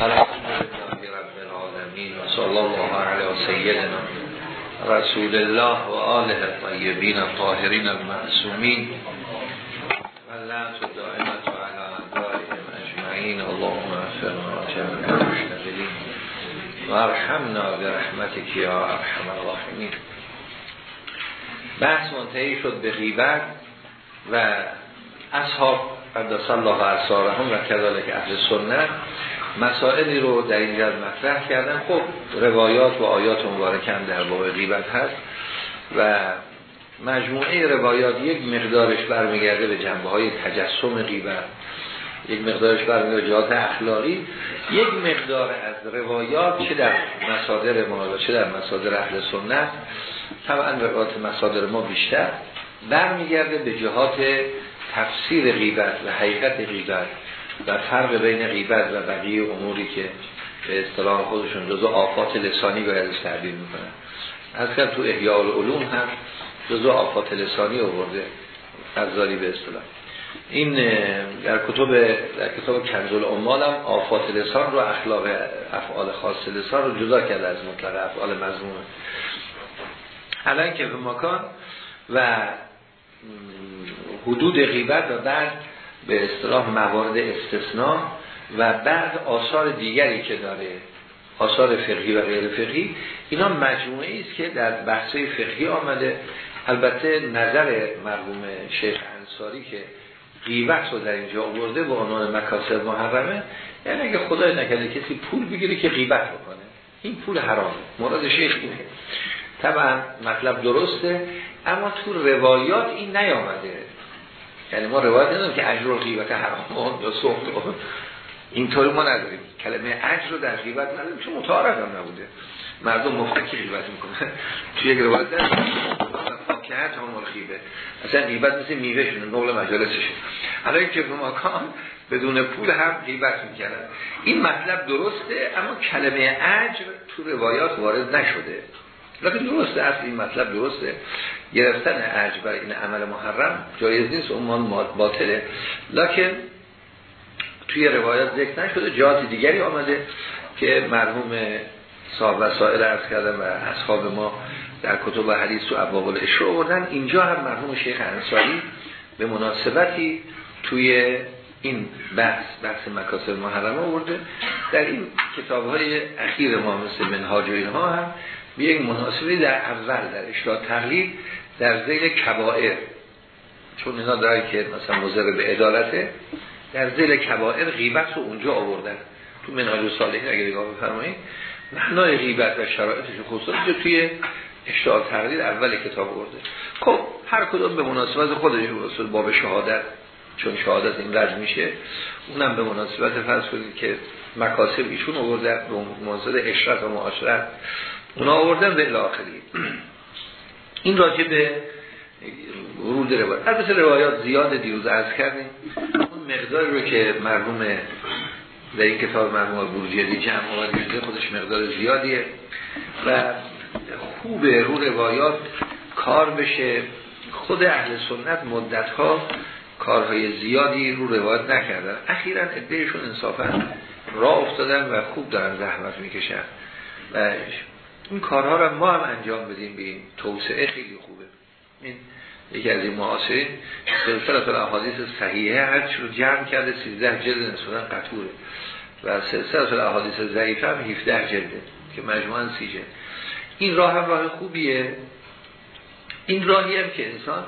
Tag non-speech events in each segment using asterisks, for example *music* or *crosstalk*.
الحمد رب العالمین و صلی الله علی سیدنا رسول الله و آله الطیبین الطاهرین المعصومین. و لعنت دائمت علی اعدائهم اجمعین. اللهم اغفرنا جميعا المشتغلین. و ارحمنا برحمتك یا ارحم الراحمین. بحث منتهی شد به غیبت و اصحاب قدس الله ارسارهم و کذالک اهل سنت مسائلی رو در اینجا مطرح کردن. خب روایات و آیات مبارکم در باب غیبت هست و مجموعه روایات یک مقدارش برمیگرده به جنبه های تجسم غیبت یک مقدارش برمیگرده جهات اخلاقی. یک مقدار از روایات چه در مصادر ما چه در مصادر اهل سنت طبعا روایات مصادر ما بیشتر برمیگرده به جهات تفسیر غیبت و حقیقت غیبت. و فرق بین غیبت و بقیه اموری که به اصطلاح خودشون جزو آفات لسانی باید تعبیر می‌کنن. از کرد تو احیاء العلوم هم جزو آفات لسانی آورده غزالی به اصطلاح. این در کتب در کتاب کنز العمال هم آفات لسان رو اخلاق افعال خاص لسان رو جدا کرده از مطلق افعال مضمون. الان که به مکان و حدود غیبت و بعد به اصطلاح موارد استثناء و بعد آثار دیگری که داره آثار فقهی و غیر فقهی اینا مجموعه است که در بحثای فقهی آمده. البته نظر مرحوم شیخ انصاری که غیبت رو در اینجا آورده به عنوان مکاسب محرمه یعنی اگه خدای نکرده کسی پول بگیره که غیبت بکنه. این پول حرامه. مراد شیخ اینه. طبعا مطلب درسته اما تو روایات این نیامده. یعنی ما روایت نداریم که اجر غیبت حرام. یا سخت اینطوری ما نداریم. کلمه اجر رو در غیبت نداریم چون متعارف هم نبوده. مردم مفتکی غیبت می‌کنه توی یک روایت داریم فاکهت هم مرخیبه اصلا غیبت مثل میوه شونه نقل مجالسشه. حالا که به مکان بدون پول هم غیبت می‌کنن این مطلب درسته اما کلمه اجر تو روایات وارد نشده. لیکن درسته اصل این مطلب درسته. گرفتن اجر برای این عمل محرم جایز نیست اون باطله. لکن توی روایات ذکر نشده جهات دیگری آمده که مرحوم صاحب وسائل عرض کردن و اصحاب ما در کتب حدیث و ابواب الاشرا آوردن. اینجا هم مرحوم شیخ انصاری به مناسبتی توی این بحث بحث مکاسب محرمه آورده. در این کتاب های اخیر ما مثل منهاج و اینها هم به یک در اول در اشتاد تقلید در زیل کبائر چون اینا داره که مثلا مزر به ادالته در زیل کبائر غیبت رو اونجا آوردن. تو منهاج صالحین اگر نگاه بفرمایید معنای غیبت و شرایطش خصوصا اینجا توی اشتاد تقلید اول کتاب آورده. خب هر کدوم به مناسبت خودش رسول باب شهادت چون شهادت این رد میشه اونم به مناسبت فرض کنید که مکاسب ایشون آورده به مناسبت اشرت و معاشرت اونا آوردن به الاخری این راجع به ورود روایات البته روایات زیاد دیروز عرض کردیم. اون مقداری رو که مرحوم در این کتاب مرحوم بورجیدی جمع آورده خودش مقدار زیادیه. و خوبه رو روایات کار بشه. خود اهل سنت مدت ها کارهای زیادی رو روایت نکردن. اخیرا ادهشون انصافا راه افتادن و خوب دارن زحمت می‌کشن. و این کارها را ما هم انجام بدیم به این توسعه خیلی خوبه. این یکی از این معاصرین سلسلت الاحادیث صحیحه هرچی رو جمع کرده 13 جلد نسبتا قطوره. و سلسلة الاحادیث الضعیفة هم 17 جلده که مجموعا سی جلد. این راه هم راه خوبیه. این راهی هم که انسان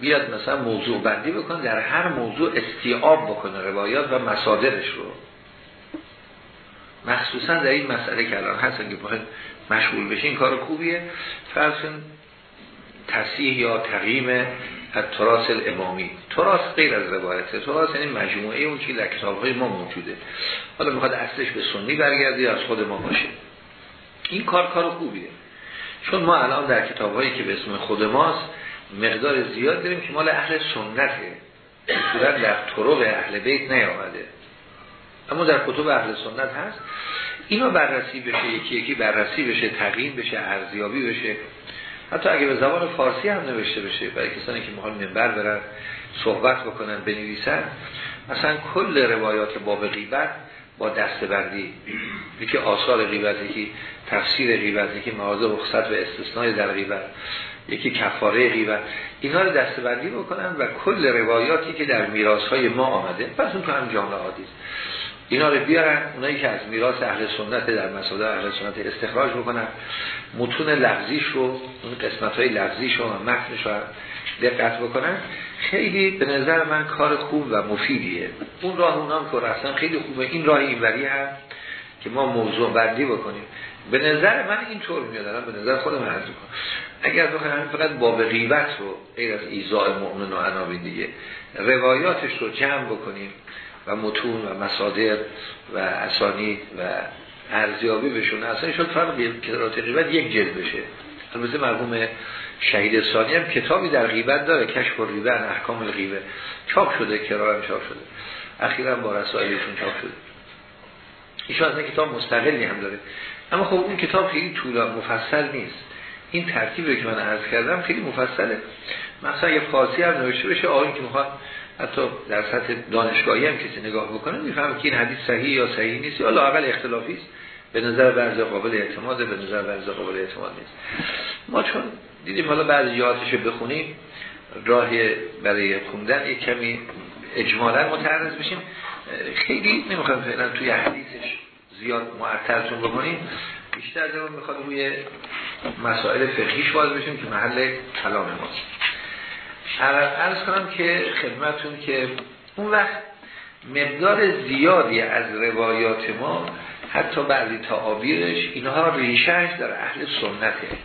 بیاد مثلا موضوع بندی بکنه در هر موضوع استیعاب بکنه روایات و مصادرش رو. مخصوصا در این مسئله که الان که باید مشغول بشه این کار خوبیه. فرض تصحیح یا تقییم از تراث الامامی. تراث غیر از روایته. تراث یعنی مجموعه اون که در کتابهای ما موجوده. حالا می‌خواد اصلش به سنی برگردی از خود ما باشه. این کار کار خوبیه. چون ما الان در کتابهایی که به اسم خود ماست مقدار زیاد داریم که مال اهل سنته. صورت در طرق اهل بیت نیامده. اما در کتب اهل سنت هست. اینا بررسی بشه یکی یکی بررسی بشه تقییم بشه ارزیابی بشه. حتی اگه به زبان فارسی هم نوشته بشه برای کسانی که می‌خوان منبر برن صحبت بکنن بنویسن مثلا کل روایات باب غیبت با دستبندی. یکی آثار غیبت یکی تفسیر غیبت یکی مواضع رخصت و استثنای در غیبت یکی کفاره غیبت. اینا رو دستبندی بکنن و کل روایاتی که در میراث های ما آمده پس اون تو هم جامعه حادیث اینا رو بیارن اونایی که از میراث اهل سنت در مسائل اهل سنت استخراج بکنن متون لفظیش رو اون قسمت های لفظیش رو متنش رو دقت بکنن. خیلی به نظر من کار خوب و مفیدیه. اون راه اونام که رفتن خیلی خوبه. این راه اینوری هم که ما موضوع بندی بکنیم. به نظر من اینطور میاد. به نظر خودم عرض کنم اگر بخوایم فقط باب غیبت رو غیر از ایزای مؤمن و عناوین دیگه روایاتش رو جمع بکنیم. و متون و مصادر و اسانید و ارزیابی بشونه اصلا شد فرق کتابات غیبت یک جلد بشه. البته مرحوم شهید ثانی هم کتابی در غیبت داره کشف و ریبه احکام الغیبه. چاپ شده کرارم چاپ شده. اخیرا با رسائلشون چاپ شده. ایشون از کتاب مستقلی هم داره. اما خب اون کتاب خیلی طولان مفصل نیست. این ترتیبی که من عرض کردم خیلی مفصله. مثلا یه فارسی هم نوشته بشه آقایی که می‌خواد حتی در سطح دانشگاهی هم کسی نگاه بکنه می‌فهمه که این حدیث صحیح یا صحیح نیست. یا لاقل اختلافی است. به نظر بعضی قابل اعتماده به نظر بعضی قابل اعتماد نیست. ما چون دیدیم حالا بعد جهاتش بخونیم راه برای خوندن یک کمی اجمالا متعرض بشیم. خیلی نمی‌خوام فعلا توی حدیثش زیاد معطلتون بکنیم. بیشتر دارم می‌خواد روی مسائل فقهیش باز بشیم که محل کلام ماست. عرض کنم که خدمتون که اون وقت مقدار زیادی از روایات ما حتی بعضی تعابیرش اینها ریشهش در اهل سنته.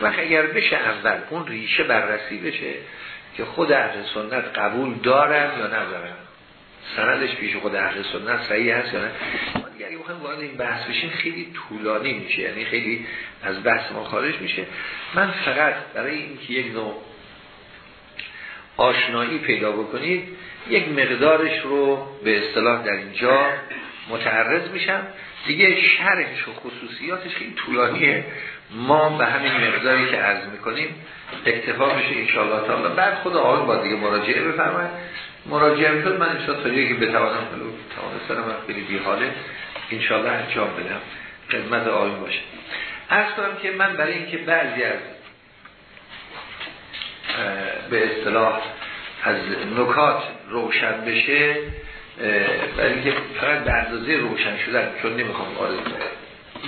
وقت اگر بشه اول اون ریشه بررسی بشه که خود اهل سنت قبول دارن یا ندارن. سندش پیش خود اهل سنت صحیح هست یا نه؟ اگه بخوایم وارد این بحث بشیم خیلی طولانی میشه. یعنی خیلی از بحث ما خارج میشه. من فقط برای اینکه یک نوع آشنایی پیدا بکنید یک مقدارش رو به اصطلاح در اینجا متعرض میشم. دیگه شرحش و خصوصیاتش خیلی طولانیه. ما به همین مقداری که عرض می‌کنیم اکتفا میشه انشاءالله تعالی. بعد خود آقای با دیگه مراجعه بفرماید. مراجعه شد من انشاءالله تا که بتوانم توانستم و خیلی بی حاله انشاءالله انجام بدم. خدمت آقایون باشه ارز کنم که من برای اینکه بعضی از به اصطلاح از نکات روشن بشه برای اینکه فقط به اندازه روشن شدن چون نمی‌خوام وارد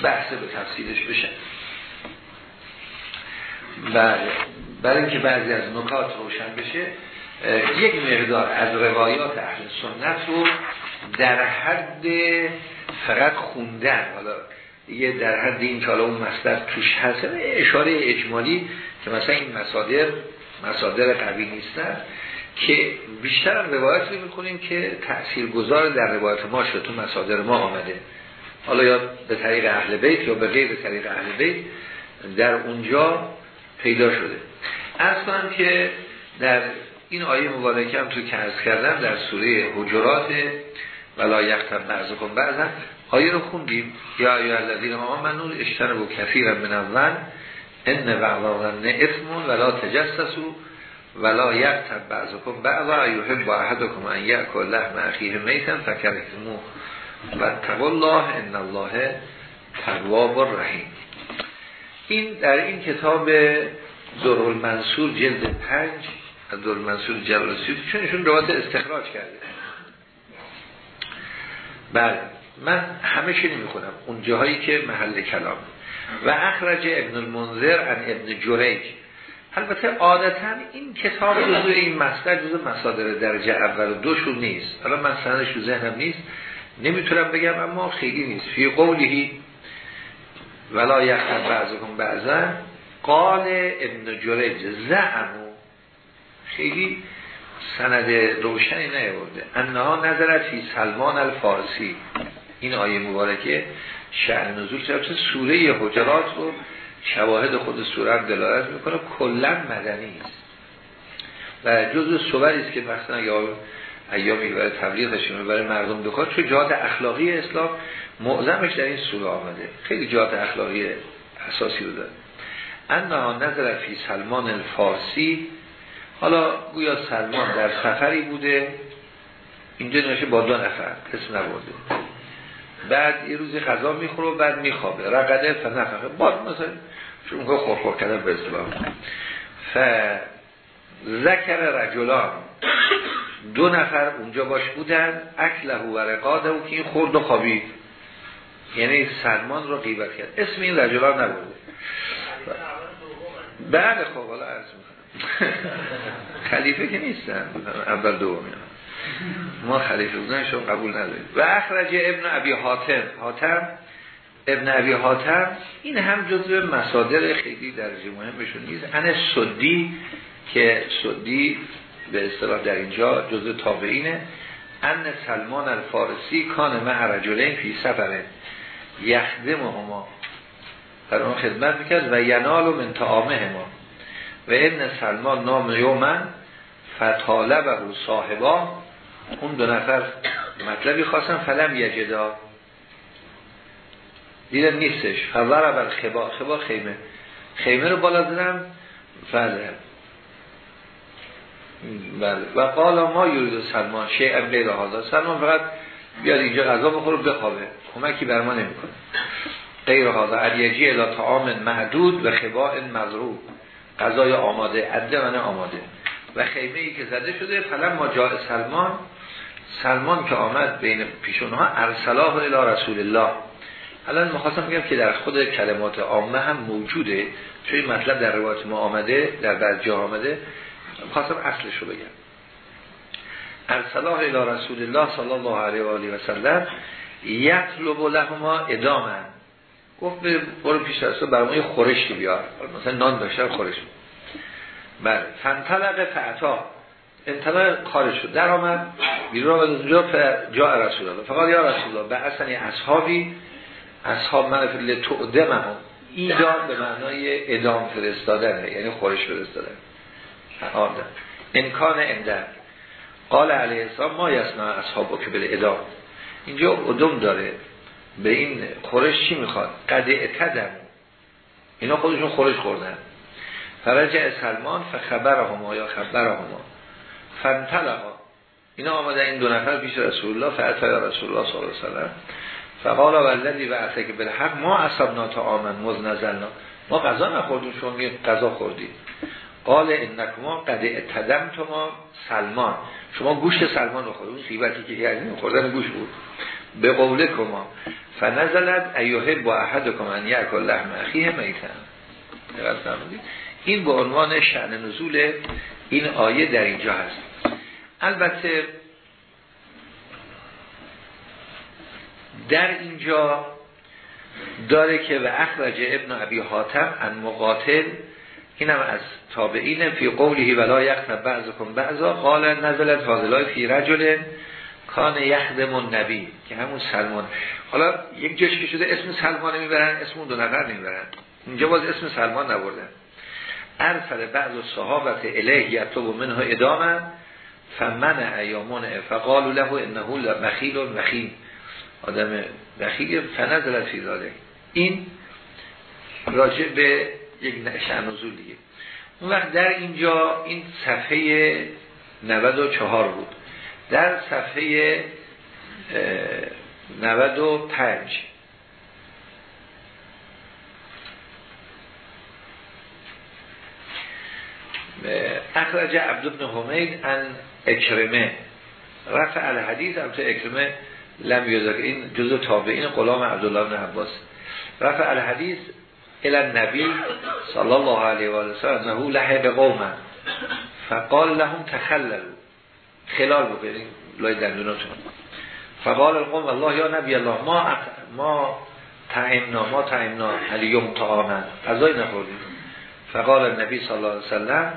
بحث به تفصیلش بشه بله برای اینکه بعضی از نکات روشن بشه یک مقدار از روایات اهل سنت رو در حد فقط خوندن. حالا یه در حد این که اون مصدر توش هست اشاره اجمالی که مثلا این مصادر مصادر قوی نیستن که بیشتر روایت رو می‌کنیم که تأثیر گذار در روایت ما شده تو مصادر ما آمده. حالا یا به طریق اهل بیت یا به غیر طریق اهل بیت در اونجا پیدا شده. کنم که در این آیه مبارکه هم تو که کردم در سوره حجرات ولا یختب بعضکم بعضا آیه رو خوندیم. یا آیه الذین آمنون اشتربوا کثیرا من اول ان بعضان اسم ولا تجسسوا ولا یغتب بعضکم بعضا یحب احدکم ان یاکل لحم اخیه میتا فکرهتموه و الله ان الله تواب رحیم. این در این کتاب در المنصور جلد پنج از در المنصور جلال چون ایشون روایت استخراج کرده. بله. من همه نمی کنم اون جاهایی که محل کلام. و اخرج ابن المنذر ان ابن جریج. البته عادتا این کتاب جزو این مصدر جزو مصادر درجه اول و دوشون نیست. حالا من سندش تو ذهنم نیست. نمی‌تونم بگم اما خیلی نیست. فی قولی ولا یخت بعضکم بعضا. قال ابن جریج زعمو خیلی سند روشنی نیورده انها نظرت فی سلمان الفارسی. این آیه مبارکه شهر نزول چه سوره حجرات رو شواهد خود سوره دلالت می‌کنه. کلا مدنی است. و جزء صوری است که مثلا یا ایامی برای تبلیغشون برای مردم بخواد چون جهات اخلاقی اسلام معظمش در این سوره آمده. خیلی جهات اخلاقی اساسی رو داره. انها نظر فی سلمان الفارسی. حالا گویا سلمان در سفری بوده. اینجا نوشه با دو نفر اسم نبرده. بعد یه روزی غذا می‌خوره و بعد میخوابه. رقده فنفقه بعد مثلا چون که خورخور کردن به اصطلاح. ف ذکر رجلان. دو نفر اونجا باش بودن. اکله و رقاده و که این خورد و خوابید. یعنی سلمان رو غیبت کرد. اسم این رجلان نبوده. بعد خب حالا عرض می‌کنم. *laughs* خلیفه که نیستن. اول دومی ما خلیفه بودنشون قبول نداریم. و اخرج ابن ابی حاتم. حاتم ابن ابی حاتم این هم جزو مسادر خیلی درجه مهمشون. نیست ان سدی که سدی به اصطلاح در اینجا جزو تابعینه. ان سلمان الفارسی کان مع رجلین فی سفره. یخدم هما. در اون خدمت می‌کرد و ینال و من تعامه ما. و ابن سلمان نام یومن فتاله و صاحبا. اون دو نفر مطلبی خواستن فلم یجدا. دیدن نیستش. فور بر خبا خیمه. خیمه رو بالا دادم بله بله. و قال ما یورید سلمان شیعن غیر هذا. سلمان فقط بیاد اینجا غذا بخوره بخوابه. کمکی بر ما نمی‌کنه. غیر هذا. علیجی الی طعام محدود و خباء مضروب. غذای آماده. عده من آماده. و خیمه ای که زده شده فلم ما جا سلمان. سلمان که آمد بین پیشونها ارسلاه الی رسول الله الان می‌خواستم بگم که در خود کلمات عامه هم موجوده چون این مطلب در روایت ما آمده در بعض جا آمده. می‌خواستم اصلش رو بگم. ارسلاه الی رسول الله صلی الله علیه و آله و سلم یطلب لهما ادامن گفت برو پیش از تو برای خورشی بیار. مثلا نان داشته خورش بله. فنطلق فعتا انطلاق خارج شد. در آمد بیرون آمد اونجا جا رسول الله. فقط یا رسول الله به اصلا اصحابی اصحاب من لتعدم هم ایدان به معنای ادام فرستادن یعنی خورش فرستادن. آمدن امکان اندر قال علیه السلام ما یسنا اصحابو که به ادام. اینجا ادام داره. به این خورش چی می‌خواد؟ قد اتدم اینا خودشون خورش خوردن. فرجع سلمان فخبر هما یا خبر هما فانطلقا اینا آمده این دو نفر پیش رسول الله فعطا رسول الله صلی الله علیه وسلم فقال والذی و که بالحق ما اصابنا تا آمن مزنزلنا ما غذا نخوردیم شما غذا خوردیم. قال انکما قد اتدم تو ما سلمان. شما گوشت سلمان رو خوردیم خیبتی که یعنی خوردن گوش بود. به قوله کما. فنزلت ایوه با احد کمان یک لحم اخیه میتن این به عنوان شعن نزول این آیه در اینجا هست. البته در اینجا داره که و اخرج ابن ابی حاتم ان مقاتل اینم از تابعین فی قوله ولا یخن بعضکم بعضا قال نزلت فاضلای فی رجل کان یخدم النبی که همون سلمان. حالا یک جاش که شده اسم سلمان می‌برن اسم اون دو نفر نمی‌برن اینجا باز اسم سلمان نبردن ارسل بعض صحابت الیه یطلب منه ادامه فمن ایامون فقالوا له انه بخیل و بخیل. آدم بخیل فنزل فی ذلك این راجع به یک شأن نزول دیگه. اون وقت در اینجا این صفحه 94 بود. در صفحه 95 اخرج عبد بن حمید ان اکرمه. رفع الحدیث البته اکرمه لم یذکر. این جزء تابعین غلام عبدالله بن عباس. رفع الحدیث الى النبی صلی الله علیه و آله انه لحق قوما فقال لهم تخللوا. خلال بکنید لای دندوناتون. فقال القوم الله یا نبی الله ما ما تعیمنا ما تعیمنا علیوم طعاما. غذای نخوردیم. فقال النبی صلی الله علیه وسلم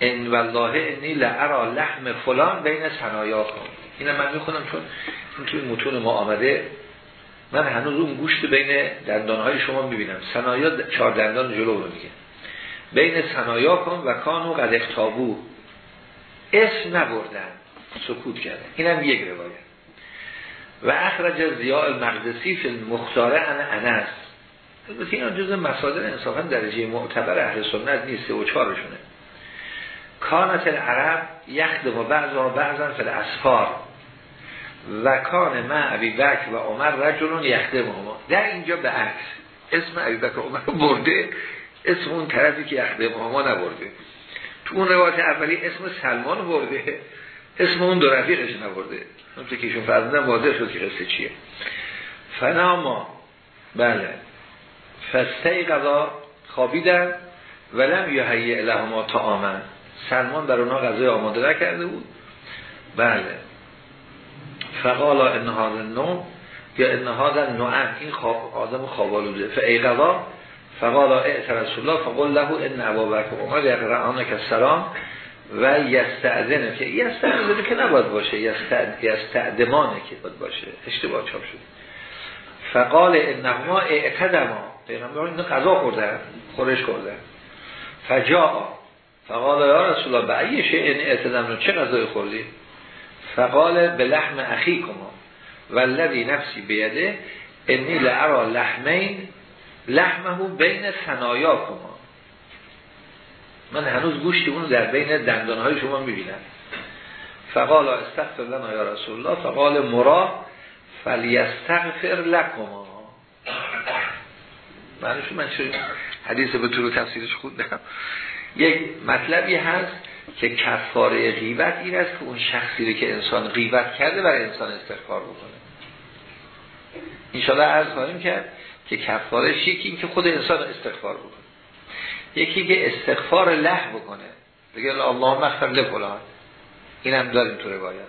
ان والله انی لعرا لحم فلان بین صنایا کن اینم من می‌خونم چون این توی متون ما آمده. من هنوز اون گوشت بین دندانهای شما می‌بینم. صنایا چهار دندان جلو رو میگه بین صنایا کن و کانو قد اختابو اسم نبردن. سکوت کردن. اینم یک روایت. و اخرج زیاء المقدسی فی المختاره ان انس. البته این جزء مصادر انصافا درجه معتبر اهل سنت نیست و چهارشونه کانت العرب یخدم و بعضا بعضا فل اسفار و کان ما عبی بک و عمر رجلون یخده ما در اینجا به عکس. اسم بک و عمر برده اسم اون طرفی که یخده ما نبرده. تو اون روایت اولی اسم سلمان برده اسم اون دو رفیقش نبرده. نمطور که ایشون فرزندن واضح شد که قصه چیه. فناما بله. فسته قضا خوابیدن ولم یحیی لهما تا آمن سلمان بر اونا غذای آماده نکرده بود. بله. فقالا انهاد نو یا انهاد نوعم این خواب آدم خوابالوده فایقضا فقالا اعتر رسول الله فقال له ان ابابک عمر یقرعانک السلام و یستعدنه که یستعدنه که نباید باشه یستعدمانه که باید باشه. اشتباه چاپ شد فقال انهما اعتدما. پیغمبر این قضا خوردن خورش کردن فجا فقال یا رسول الله به ای این اعتدم چه قضای خوردی؟ فقال به لحم اخی کما والذی نفسی بیده انی لعرا لحمین لحمه بین سنایا کما من هنوز گوشت اون در بین دندانهای شما می‌بینم. فقال استغفر لنا یا رسول الله. فقال مرا فلیستغفر لکما معنیش من چه حدیث به طور تفسیرش خوندم. یک مطلبی هست که کفاره غیبت این است که اون شخصی رو که انسان غیبت کرده برای انسان استغفار بکنه. انشاءالله عرض خواهیم کرد که کفارش یکی این که خود انسان استغفار بکنه. یکی که استغفار له بکنه. بگه الله مغفر لفلان. این هم داریم تو روایت.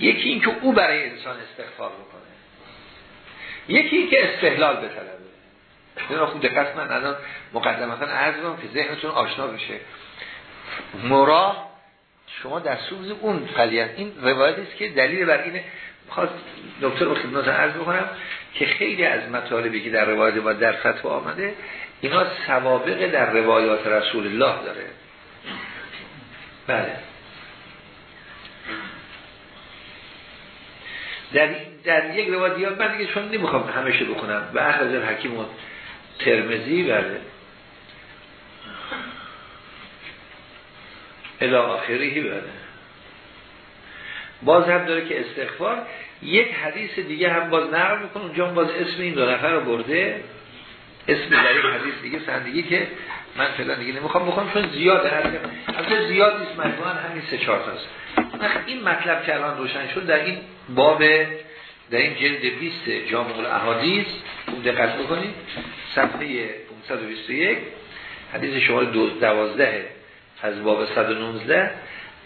یکی این که او برای انسان استغفار بکنه. یکی این که استحلال بطلبه این خوب دقت من الان مقدمتا عرض که ذهنتون آشنا بشه. مرا شما در سوز اون فلیت این روایتی است که دلیل بر اینه خواست دکتر به خدمت عرض بکنم که خیلی از مطالبی که در روایت و در فتوا آمده اینا سوابق در روایات رسول الله داره. بله. در, در یک روایت من دیگه چون نمی‌خوام همیشه بکنم به اخراج حکیم و ترمزی بله الاخری بله باز هم داره که استغفار یک حدیث دیگه هم باز نقل می‌کنه اونجا باز اسم این دو نفر رو برده. اسم در این حدیث دیگه سندگی که من فعلا دیگه نمی‌خوام بخوام چون زیاد هست البته زیاد نیست مجموعا همین سه چهار تاست. این مطلب که الان روشن شد در این باب در این جلد 20 جامع الاحادیث دقت بکنید. صفحه 521 حدیث شماره 12 از باب 119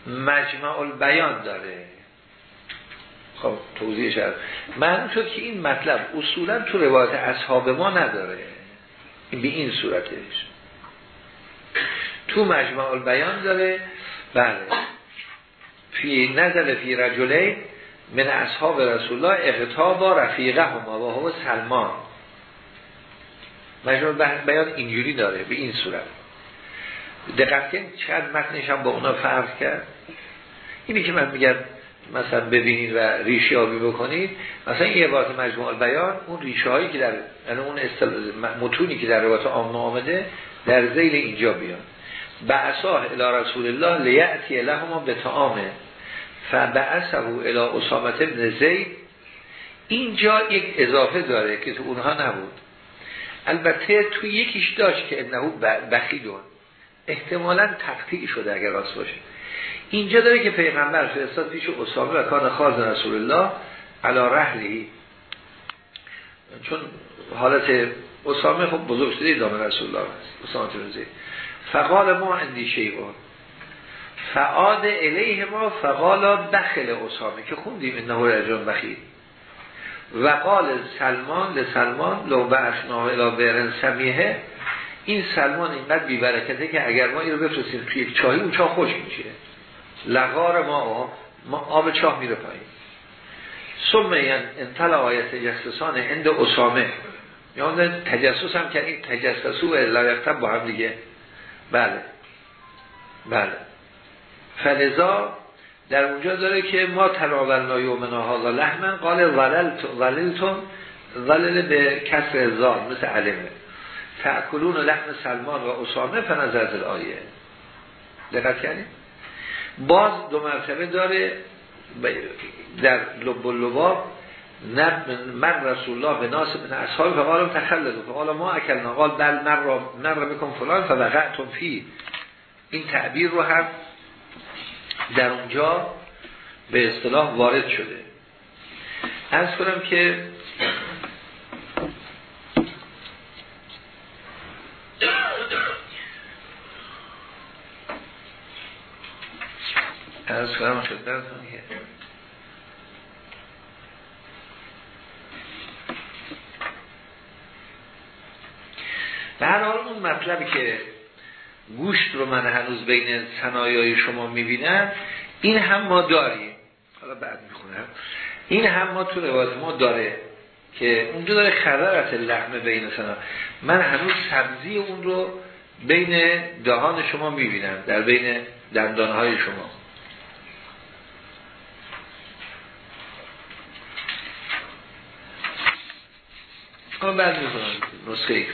مجمع البیان داره. خب توضیحش هست معلوم شد که این مطلب اصولا تو روایت اصحاب ما نداره. این به این صورتش. تو مجمع البیان داره. بله. فی نزل فی رجله من اصحاب رسول الله اقتابا رفیقه هما و هو سلمان. مجموع بیان اینجوری داره به این صورت. دقت چقدر متنش هم با اونا فرق کرد. اینی که من میگم مثلا ببینید و ریشه آبی بکنید مثلا این عبارت مجموع بیان اون ریشه هایی که در یعنی اون متونی که در روایت عامه آمده در زیل اینجا بیان. بعثاه الى رسول الله لیعتی لهما به تعامه فبعثه الى اسامت ابن زید. اینجا یک اضافه داره که تو اونها نبود. البته تو یکیش داشت که انهو بخیدون احتمالا تقطیع شده اگر راست باشه. اینجا داره که پیغمبر فرستاد پیش اسامه و کان خاز رسول الله علا رحلی چون حالت اسامه خب بزرگ شده دامن رسول الله هست. اسامه تنزی فقال ما اندیشه اون فعاد الیه ما فقالا بخل اسامه که خوندیم انه رجان بخیل. و قال سلمان لسلمان لو بعثنا الى برن سمیه این سلمان اینقدر بیبرکته که اگر ما این رو بفرستیم توی چاهی اون چاه خوش میشه. لغار ما ما آب چاه میره پایین. ثم انطلع آیت جسسان اند اسامه. یا تجسس هم که این تجسسو و با هم دیگه. بله. بله. فلزا در اونجا داره که ما تناولنا یومنا هالا لحمن قال وللتون ولل به کسر زار مثل علمه. تأکلون لحم سلمان و اسامه فنظرت آیه دقت کردیم باز دو مرتبه داره در لب لباب من رسول الله به ناس بن اصحاب فقالم تخلد فقال ما اکلنا. قال بل من را من را بکن فلان فوقعتم فی این تعبیر رو هم در اونجا به اصطلاح وارد شده. از کنم که از کنم خدمتتون که به هر حال اون مطلبی که گوشت رو من هنوز بین صنایای شما می‌بینم. این هم ما داریم. حالا بعد می‌خونم. این هم ما تو روایت ما داره که اونجا داره خبرت لحمه بین سنا من هنوز سبزی اون رو بین دهان شما می‌بینم در بین دندانهای شما. بعد می‌کنم نسخه ای.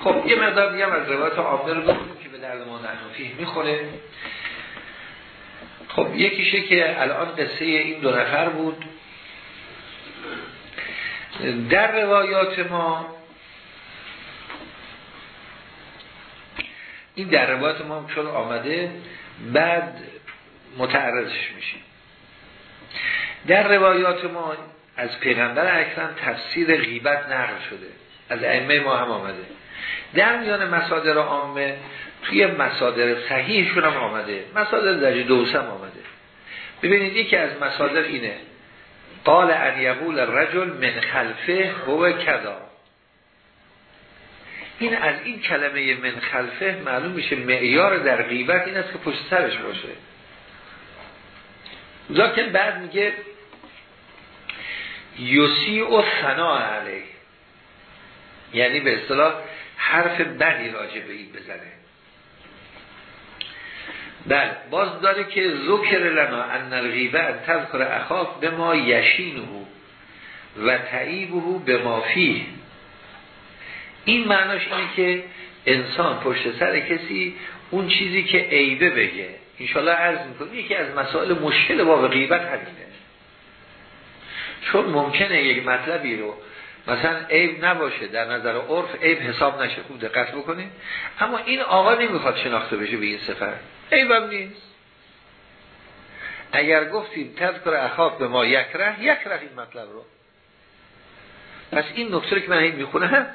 خب یه مقدار دیگه از روایت عابده رو که به درد ما نحنفیه می‌خوره. خب یکیشه که الان قصه این دو نفر بود. در روایات ما این در روایات ما چون آمده بعد متعرضش میشیم در روایات ما از پیغمبر اکرم تفسیر غیبت نقل شده. از ائمه ما هم آمده. در میان مسادر عامه توی مسادر صحیحشون هم آمده. مسادر درجه دوسم آمده. ببینید یکی از مسادر اینه. قال ان یقول رجل من خلفه هو کذا. این از این کلمه من خلفه معلوم میشه معیار در غیبت این است که پشت سرش باشه. لکن بعد میگه یوسی و ثنا علیه. یعنی به اصطلاح حرف بدی راجع به این بزنه. بله. باز داره که ذکر لنا ان الغیبه تذکر اخاف به ما یشینه و تعیبه به ما فیه. این معناش اینه که انسان پشت سر کسی اون چیزی که عیبه بگه. انشالله عرض می‌کنم یکی از مسائل مشکل باب غیبت همینه. چون ممکنه یک مطلبی رو مثلا عیب نباشه در نظر عرف عیب حساب نشه خوب دقت بکنید اما این آقا نمی‌خواد شناخته بشه به این سفر عیبم نیست اگر گفتیم تذکر اخاف به ما یک ره یک ره این مطلب رو. پس این نکته که من این می‌خونم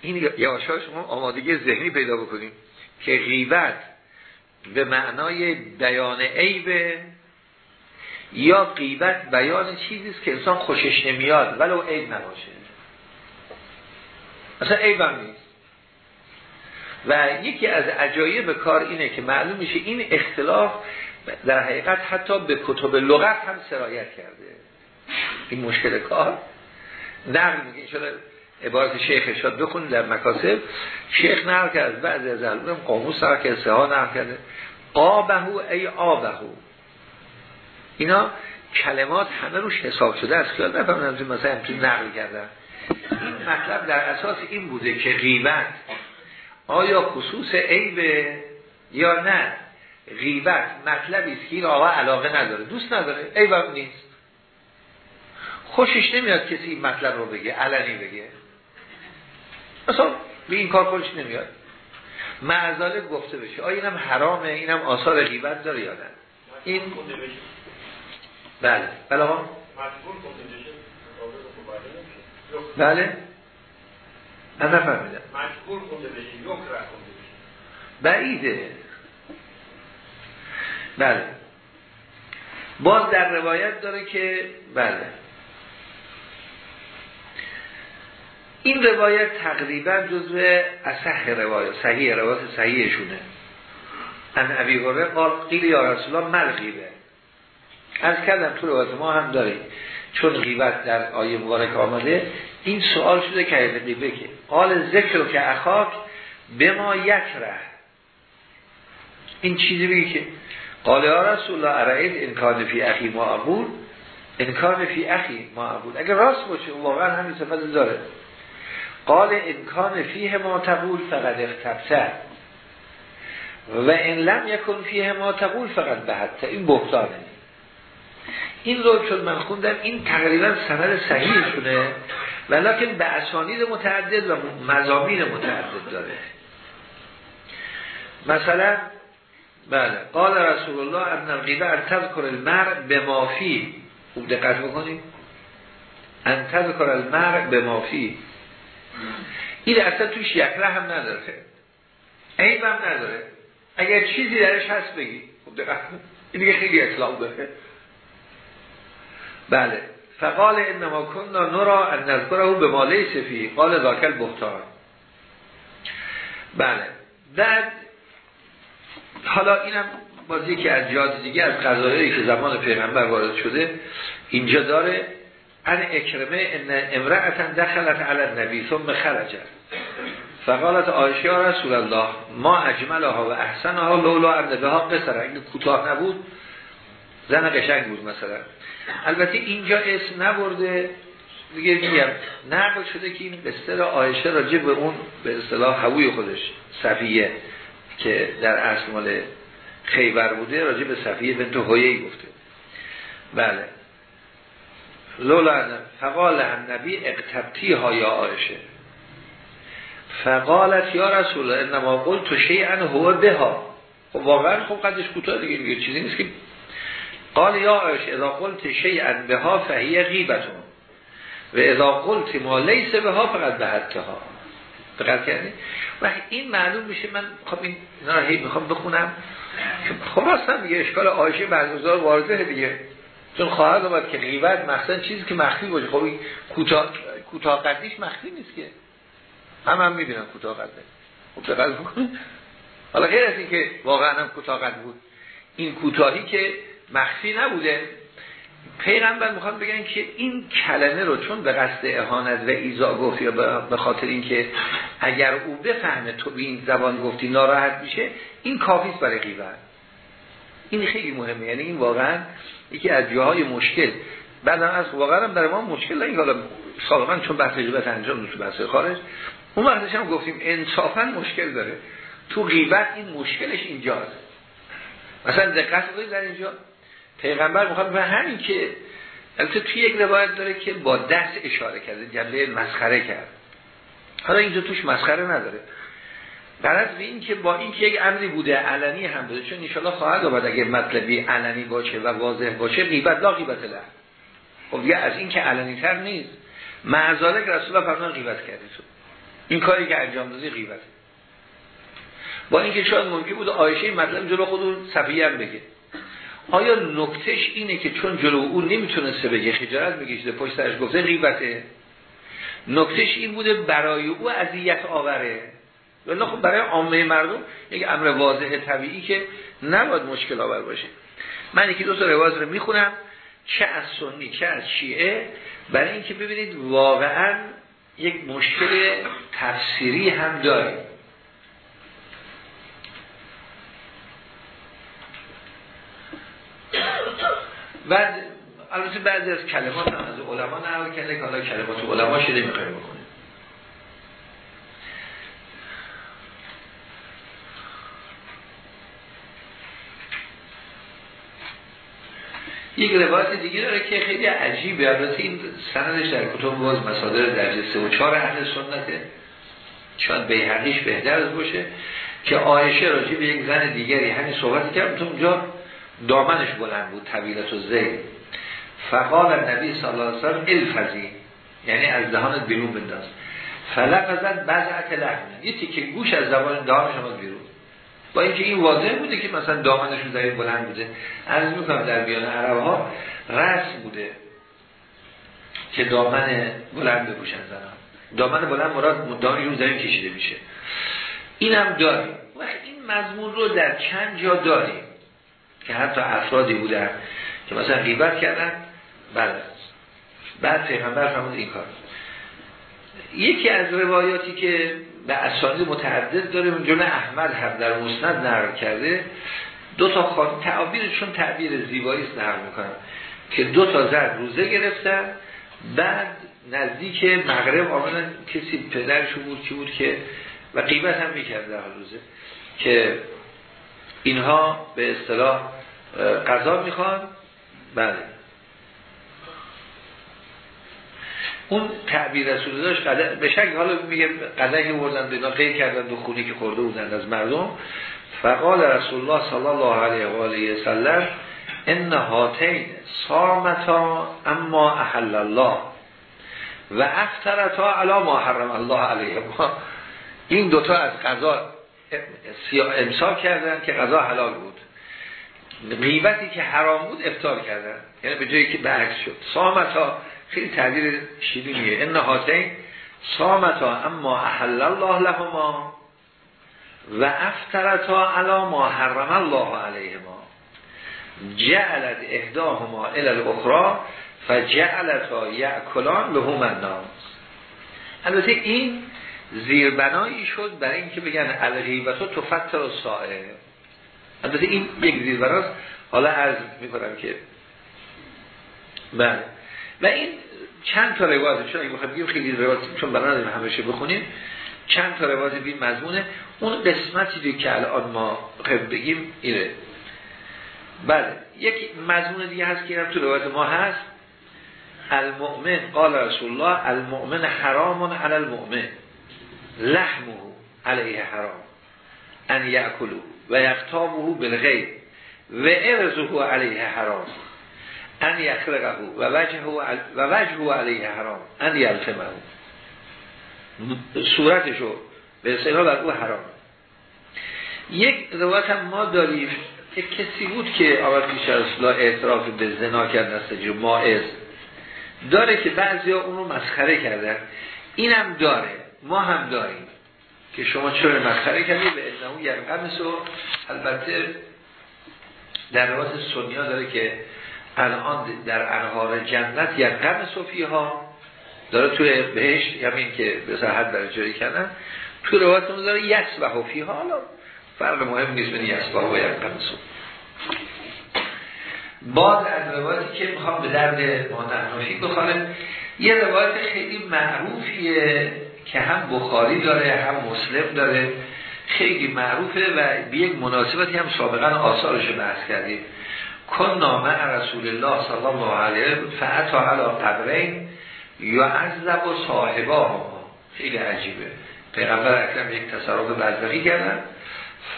این یواشا شما آمادگی ذهنی پیدا بکنیم که غیبت به معنای بیان عیب یا غیبت بیان چیزی که انسان خوشش نمیاد ولو عیب نباشه. مثلا عیبم نیست. و یکی از عجایب کار اینه که معلوم میشه این اختلاف در حقیقت حتی به کتب لغت هم سرایت کرده. این مشکل کار. نقل میگه انشاءالله عبارت شیخ شاد بخونید در مکاسب. شیخ نقل کرد. بعضی از علوم قاموس نقل کرد سه ها نقل کرده. آبهو ای آبهو. اینا کلمات همه روش حساب شده از خیال نفهمم مثلا همچون نقل کردن. این مطلب در اساس این بوده که غیبت. آیا خصوص عیبه یا نه؟ غیبت مطلبی است که این آقا علاقه نداره. دوست نداره. عیبم نیست. خوشش نمیاد کسی این مطلب رو بگه علنی بگه. مثلا به این کار خوشش نمیاد. معذاله گفته بشه. آیا اینم حرامه؟ اینم آثار غیبت داره یا نه؟ این بله. بله. بله. من نفهمیدم. مجبور خونده بشه یک خونده بعیده. بله. باز در روایت داره که بله. این روایت تقریبا جزو اصح روایت صحیح روایت صحیحشونه. ان ابی هره قال قیل یا رسول الله مل غیبه از کردم تو روایت ما هم داریم. چون غیبت در آیه مبارک آمده این سوال شده که غیبه که قال ذکر که اخاک به ما یک ره این چیزی بگی که قال یا رسول الله ارائید انکان فی اخی ما عبول انکان فی اخی ما عبول اگر راست باشه واقعا همین صفت داره. قال انکان فیه ما تقول فقط اختبسه و ان لم یکن فیه ما تقول فقط بهت. این بحتانه این رو چون من خوندم این تقریبا سند صحیحشونه ولیکن به اسانید متعدد و مزامین متعدد داره. مثلا بله قال رسول الله ابن الغیبه ارتذکر المرء به مافی خوب دقت بکنید ان تذکر المرء به مافی این اصلا توش یکره هم نداره. عیب هم نداره. اگر چیزی درش هست بگی. خوب دقت این دیگه خیلی اطلاق داره. بله. فقال انما کننا نرا ان نذکره به مالی سفی قال ذاکل بختار بله. بعد حالا اینم باز یکی از جهات دیگه از قضایایی که زمان پیغمبر وارد شده اینجا داره ان اکرمه ان امرأتا دخلت علی النبی ثم خرجت. فقالت آیشه رسول الله ما اجملها و احسنها لولا ان بها قصر. این کوتاه نبود زن قشنگ بود مثلا. البته اینجا اسم نبرده دیگه میگم نقل شده که این قصه را آیشه راجع به اون به اصطلاح هووی خودش صفیه که در اصل مال خیبر بوده راجع به صفیه بنت هویی گفته. بله. لولا فقال نبی اقتبتی ها یا آیشه فقالت یا رسول الله انما قلت شیئا هو بها خب واقعا خب قدش کوتاه دیگه دیگه چیزی نیست که قال یا آیشه اذا قلت شیئا بها فهی غیبتون. و اذا قلت ما لیس بها فقط به ها. دقت کردی و این معلوم میشه من خب این نراهی می‌خوام بخونم. خب راستم میگه اشکال آیشه برگزار واضحه دیگه. چون خواهد آمد که غیبت مخصوصا چیزی که مخفی باشه. خب این کوتاه کوتاه مخفی نیست که. هم هم می‌بینم کوتاه قده خب دقت حالا غیر از این که واقعا هم کوتاه بود. این کوتاهی که مخفی نبوده. پیغمبر می‌خواد بگن که این کلمه رو چون به قصد اهانت و ایزا گفت یا به خاطر اینکه اگر او بفهمه تو به این زبان گفتی ناراحت میشه این کافیست برای غیبت. این خیلی مهمه. یعنی این واقعا یکی از جاهای مشکل. بعدم از واقعا برای ما مشکل این حالا سابقا چون بحث غیبت انجام تو بحث خارج. اون وقتش هم گفتیم انصافا مشکل داره. تو غیبت این مشکلش اینجاست. مثلا دقت در اینجا. پیغمبر می‌خواد به همین که البته توی یک روایت داره که با دست اشاره کرده جنبه مسخره کرد. حالا اینجا توش مسخره نداره. برای این که با این که یک امری بوده علنی هم بوده چون انشالله خواهد آمد اگه مطلبی علنی باشه و واضح باشه غیبت لا غیبت له. خب دیگه از این که علنی تر نیست. معذالک رسول الله فرمان غیبت کرده شد این کاری که انجام دادی غیبت با اینکه شاید ممکن بود آیشه مطلب جلو خود صفیه هم بگه. آیا نکتش اینه که چون جلو او نمی‌تونسته بگه خجالت بکشیده پشت سرش گفته غیبته؟ نکتش این بوده برای او اذیت آوره. ولی خب برای عامه مردم یک امر واضح طبیعی که نباید مشکل آور باشه. من یکی دو تا روایت رو می‌خونم. چه از سنی چه از شیعه؟ برای اینکه ببینید واقعا یک مشکل تفسیری هم داریم و البته بعضی از کلمات هم از علما نقل کرده که حالا کلمات علما شده می‌خوایم بکنیم یک روایت دیگه داره که خیلی عجیبه. البته این سندش در کتب باز مصادر درجه 3 و 4 اهل سنته. شاید بیهقیش بهتر از باشه که آیشه راجع به یک زن دیگری همین صحبت کرد. تو اونجا دامنش بلند بود طویلت و زید فقال نبی صلی الله علیه وسلم الفزی یعنی از دهانت بیرون بنداز. فلقزت بزعت لحمه. یه تیکه گوش از زبان دهانش آمد بیرون. با اینکه این واضح بوده که مثلا دامنشون زمین بلند بوده. از می‌کنم در بیان عرب ها رسم بوده که دامن بلند بپوشن زنان. دامن بلند مراد دامنشون زمین کشیده میشه. اینم داریم. و این مضمون رو در چند جا داریم که حتی افرادی بودن که مثلا غیبت کردن بله. بعد پیغمبر فرمود این کار. یکی از روایاتی که به اسانید متعدد داره جمعه احمد هم در مسند نقل کرده دو تا خانم تعبیرشون تعبیر زیبایی است نقل می‌کنن که دو تا زن روزه گرفتن بعد نزدیک مغرب آمدن کسی پدرشون بود کی بود که و قیمت هم می‌کرد در روزه که اینها به اصطلاح قضا می‌خوان. بله. اون تعبیر رسول داشت قدر... به شکل حالا میگه قدری بردن اینا غیر کردن به خونی که خورده بودن از مردم. فقال رسول الله صلی الله علیه و علیه سلم ان هاتین صامتا اما احل الله و افترتا علی ما حرم الله علیه. ما *laughs* این دوتا از قضا امساک کردن که قضا حلال بود. غیبتی که حرام بود افتار کردن. یعنی به جایی که برعکس شد. سامتا خیلی تعبیر شیرینیه ان هاتین سامتا اما احل الله لهما و افترتا علا ما حرم الله علیهما. جعلت اهداهما الى الاخرى فجعلتا یعکلان لهم الناس البته این زیربنایی شد برای اینکه بگن الغیبت و تفتر و سائه البته این یک زیربناست حالا عرض می‌کنم که بله. و این چند تا روایت چون اگه بخوایم خیلی روایت چون بنا همیشه بخونیم. چند تا روایت بی مضمونه. اون قسمتی که الان ما بگیم اینه. بله. یک مضمون دیگه هست که تو روایت ما هست. المؤمن قال رسول الله المؤمن حرام علی المؤمن. لحمه علیه حرام ان یأکلو و یقتامه بالغیب و ارزه علیه حرام ان یخرقه و وجهه و وجهه علیه حرام ان یلتمه. صورتشو به اصطلاح بر او حرام. یک روایت هم ما داریم یک کسی بود که آقا پیش از اعتراف به زنا کرد نستجیر ماعز داره که بعضی ها اونو مسخره کردن. اینم داره. ما هم داریم که شما چرا مسخره کردید به انهو یرقمس و البته در روایت سنیا داره که الان در انهار جنت یرقم صفی ها داره توی بهشت همین که به صحت در جایی کردن تو روایت داره یس و حفی ها حالا فرق مهم نیست بین یس و یرقم صفی بعد از روایتی که می‌خوام به درد ما نحنفی بخوانم یه روایت خیلی معروفیه که هم بخاری داره هم مسلم داره. خیلی معروفه و به یک مناسبتی هم سابقا آثارش بحث کردیم. کن نامه رسول الله صلی الله علیه فعتا علا قبرین یا عذب و صاحبا خیلی عجیبه. پیغمبر اکرم یک تصرف بزدقی کردن.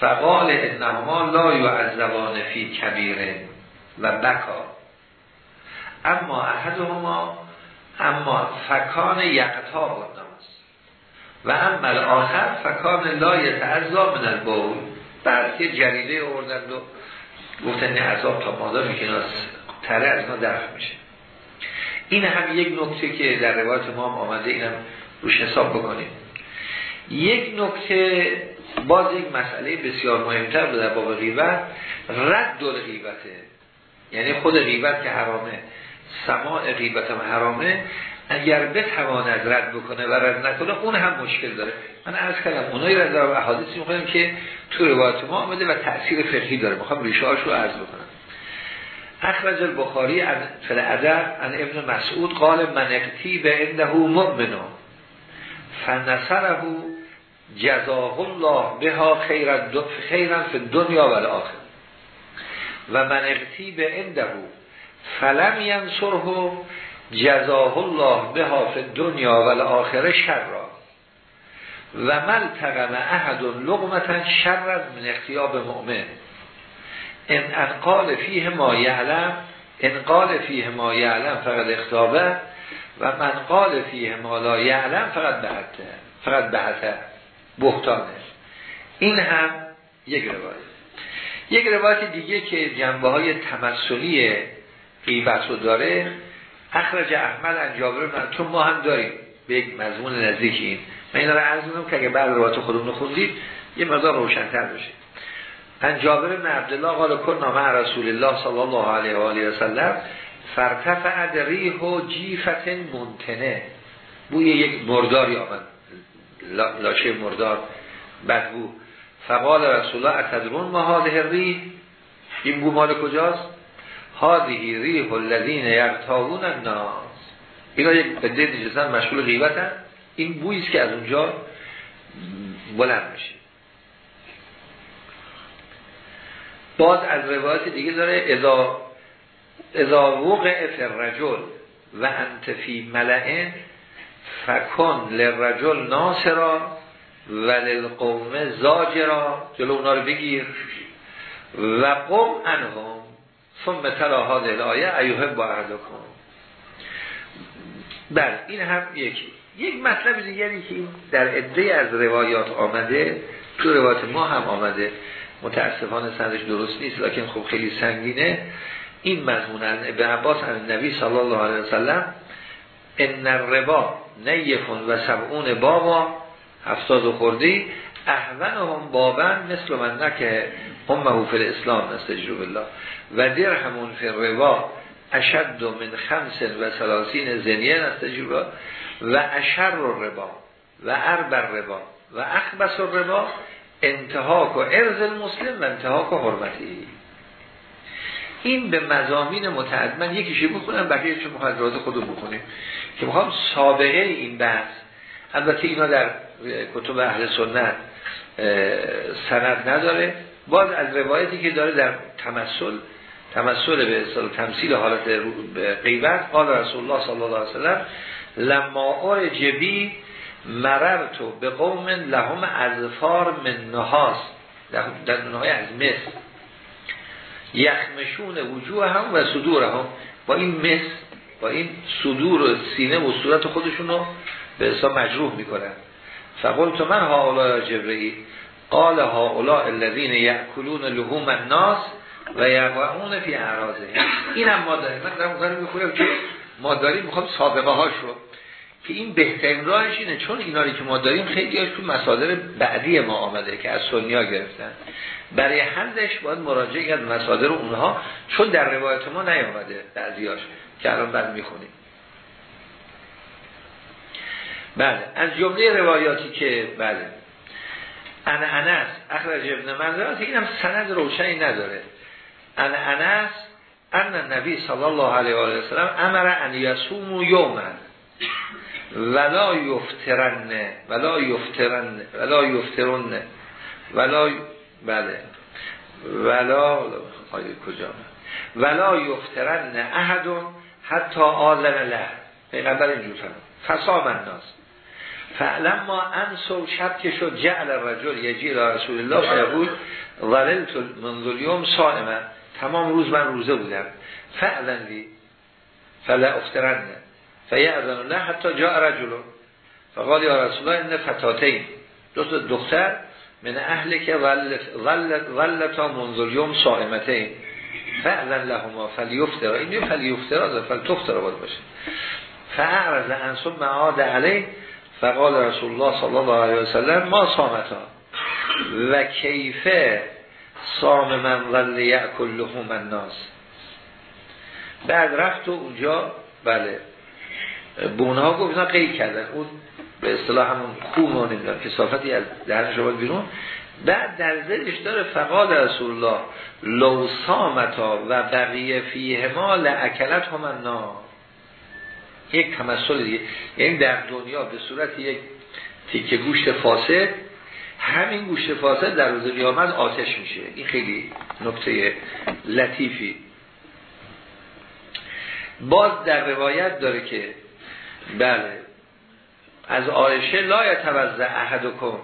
فقال انما لا یعذبان فی کبیره و بکا. اما احدهما اما فکان یقتا بود و اما آخر فکان لا یتعذا من البول. بعد که جریده اوردند و گفتن این عذاب تا مادر می‌کنه تره از ما دفع میشه. این هم یک نکته که در روایت ما هم آمده. اینم روش حساب بکنیم. یک نکته باز یک مسئله بسیار مهمتر در باب غیبت. رد دل غیبته یعنی خود غیبت که حرامه. سماع غیبت هم حرامه. اگر بتواند رد بکنه و رد نکنه اون هم مشکل داره. من عرض کردم اونایی را در احادیثی می‌خوایم که تو روایت ما آمده و تأثیر فقهی داره. می‌خوام ریشه رو عرض بکنم. اخرج البخاری از فل ان ابن مسعود قال من اکتیب عنده مؤمنو فنصره جزاه الله بها خیر خیرا فی دنیا و الاخر. و من اکتیب عنده فلم ینصره جزاه الله بها فی دنیا و الاخر شر و من تقم احد لغمتا شر من اختیاب مؤمن ان انقال فیه ما یعلم انقال فیه ما یعلم فقط اختابه و من قال فیه ما لا یعلم فقط بحته فقط بحته بختانه این هم یک روایت. یک روایت دیگه که جنبه های تمثلی قیبت رو داره. اخرج احمد انجابر من تو ما هم داریم. به یک مضمون نزدیکیم من این رو عرض که اگه بعد روایت خودمون خوندید یه مقدار روشنتر بشه. ان جابر بن عبدالله قال کن مع رسول الله صلی الله علیه و آله و سلم فرتفع ریح و جیفت منتنه. بوی یک مرداری آمد. لاشه مردار بدبو. فقال رسول الله اتدرون ما هاده ریح این بو مال کجاست؟ هادهی ریح الذین یرتاون الناس. اینا یک قده دیجستان مشغول غیبت هست این بویست که از اونجا بلند میشه. باز از روایت دیگه داره اذا اذا وقع رجل و انت فی ملعن فکن لرجل ناصرا و زاجرا. جلو اونا رو بگیر. و قوم انهم ثم تلا هذه الآیه ایوه با کن بله این هم یکی. یک مطلب دیگری که در عده از روایات آمده تو روایات ما هم آمده. متاسفانه سندش درست نیست لکن خب خیلی سنگینه. این مضمونن ابن عباس عن نبی صلی الله علیه وسلم ان الربا نیفون و سبعون بابا هفتاد و خوردی احون هم بابن مثل من نکه هم فی الاسلام نستجرب الله. و درهمون فی الربا اشد من خمس و سلاسین زنیه نستجرب و اشر ربا و اربر ربا و اخبس ربا انتهاک و ارز المسلم و انتهاک و حرمتی. این به مزامین متعدد. من یکیشی بخونم بقیه چون مخواهد راز خودو بخونیم. که می‌خوام سابقه این بحث. البته اینا در کتب اهل سنت سند نداره. باز از روایتی که داره در تمثل تمثل به اصطلاح تمثیل حالت غیبت قال رسول الله صلی الله علیه وسلم لما جبی مررتو به قوم لهم ازفار من نحاس. در نهای از مصر یخمشون وجوه هم و صدور هم با این مصر با این صدور و سینه و صورت خودشون رو به حساب مجروح می‌کنن. فقلت من ها جبرئیل قال ها الذین یأکلون لحوم الناس و یقعون فی اعراضه این هم ما داریم. من دارم می‌خورم که ما داریم می‌خوام سابقه هاش رو. که این بهترین راهش اینه چون ایناری که ما داریم خیلی هاش تو مصادر بعدی ما آمده که از سنیا گرفتن. برای حلش باید مراجعه از مصادر اونها چون در روایت ما نیامده بعضیاش که الان بعد می‌خونیم. بله از جمله روایاتی که بله ان انس اخرج ابن منذر این هم سند روشنی نداره. ان انس ان نبی صلی الله علیه و سلم امر ان یصوم یوما. ولا یفترن ولا یفترن ولا یفترن ولا بله. ولا کجا؟ ولا یفترن احد حتی آذن له. پیغمبر اینجور فرمود. فصام الناس. فعلما انسو شب که شد جعل الرجل یجی رسول الله فیقول ظللت منذ اليوم صائما. تمام روز من روزه بودم. فعلا لی فلا افترنه فیعذن الله حتی جا رجل. فقال یا رسول الله این فتاتین. دو دختر من اهل که ولتا منذ یوم صائمتین. فعلا لهما فلیفتر این فلیفتر فلتفتر باید باشه. فعرض انصب معاد علی فقال رسول الله صلی الله علیه وسلم ما صامتا و کیفه صام من ظل یعکل لهم الناس. بعد رفت و اونجا بله به اونها گفت قید کردن. اون به اصطلاح همون خون رو نمی‌دونم کسافتی از درنش رو بیرون. بعد در زدش داره فقال رسول الله لو سامتا و بقیه فیه ما لعکلت هم نا یک تمثل دیگه. یعنی در دنیا به صورت یک تیکه گوشت فاسد همین گوشت فاسد در روز قیامت آتش میشه. این خیلی نکته لطیفی. باز در روایت داره که بله از آیشه لا یتوزع احدکم.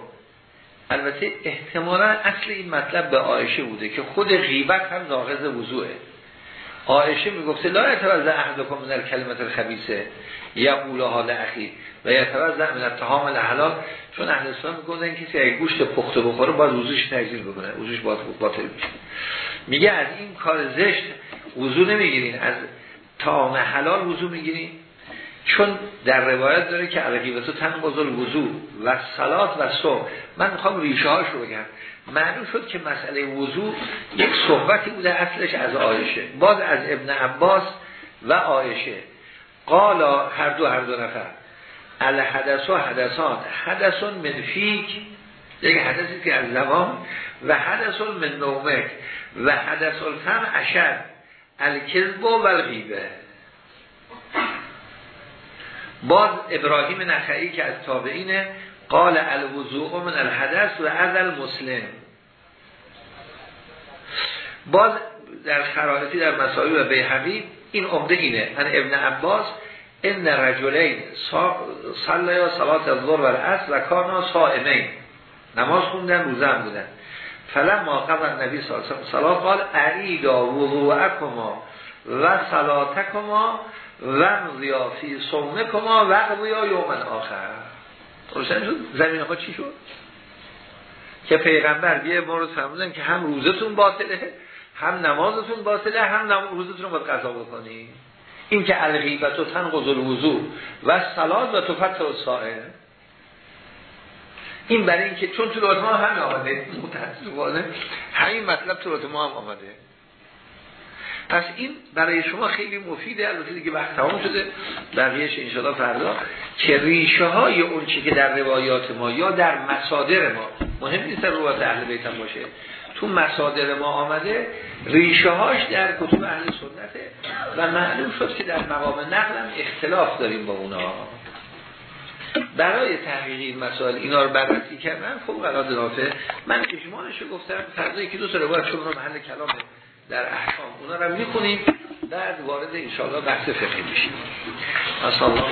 البته احتمالا اصل این مطلب به آیشه بوده که خود غیبت هم ناقض وضوعه. آیشه می‌گفته لا یتوزع احدکم من الکلمت الخبیثه. یقول حال اخی و یتوزع من التهام الحلال. چون اهل اسلام میگن کسی اگه گوشت پخته بخوره باید وضوش تجزیه بکنه. وضوش باید باطل میشه. میگه از این کار زشت وضو نمی‌گیرین. از تهام حلال وضو می‌گیرین. چون در روایت داره که عرقی تو تن بزرگ وضو و سلات و صبح من می‌خوام ریشه هاش رو بگم. معلوم شد که مسئله وضو یک صحبتی بوده اصلش از آیشه. باز از ابن عباس و آیشه. قالا هر دو هر دو نفر. الحدث و حدثان. حدثون من فیک یک حدثی که از زبان. و حدثون من نومک. و حدث الفم اشد الکذب و الغیبه. باز ابراهیم نخعی که از تابعینه قال الوضوء من الحدث و از المسلم. باز در خرائطی در مسائل و بیحقی این عمده اینه. من ابن عباس این رجلین صلی یا صلات الظهر و العصر و کانا صائمین. نماز خوندن روزه هم بودن. فلم ما قبل نبی صلی الله علیه و سلام قال اریدا وضوءکما و صلاتکما و فی صومکما و قضیا یوم آخر. روشن شد؟ زمین ها چی شد؟ که پیغمبر یه مورد فرمودن که هم روزتون باطله هم نمازتون باطله هم روزتون رو باید قضا بکنی. این که الغیبت و تنقض الوضوع و سلات و تفت و سائل. این برای اینکه چون تو ما هم آمده متاسفانه همین مطلب تو ما هم آمده. پس این برای شما خیلی مفیده البته دیگه وقت تمام شده. بقیهش انشاءالله فردا. که ریشه های اون که در روایات ما یا در مصادر ما مهم نیست روایات اهل بیت هم باشه تو مصادر ما آمده ریشه هاش در کتب اهل سنته و معلوم شد که در مقام نقلم اختلاف داریم با اونا. برای تحقیق این مسائل اینا رو بررسی کردن العاده نافع من اجمالش رو گفتم فرضی که دو تا روایت شما رو محل کلام در احکام. اونا رو می‌خونیم بعد وارد انشاءالله بحث فقهی میشیم. اصلا الله.